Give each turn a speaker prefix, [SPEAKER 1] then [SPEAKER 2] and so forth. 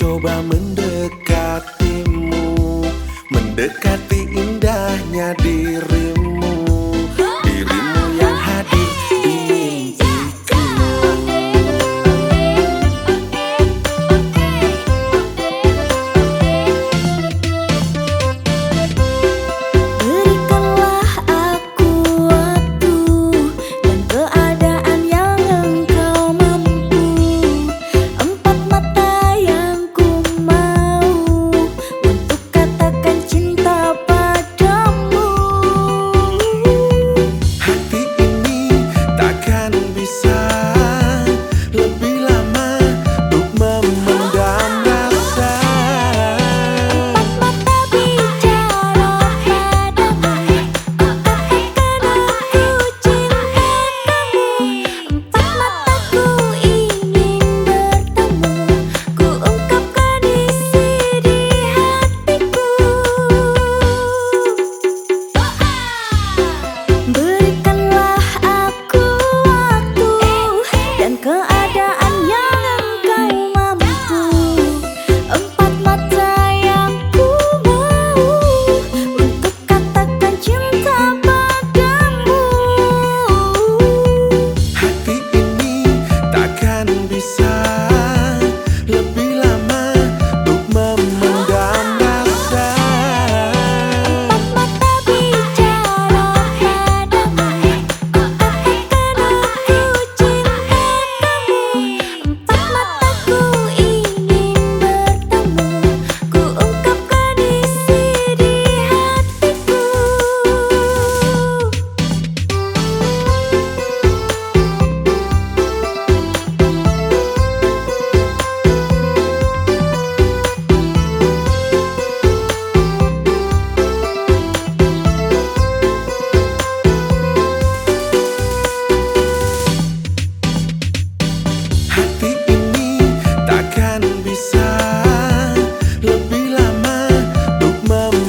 [SPEAKER 1] coba mendekatimu. Mendekati indahnya diri. mama.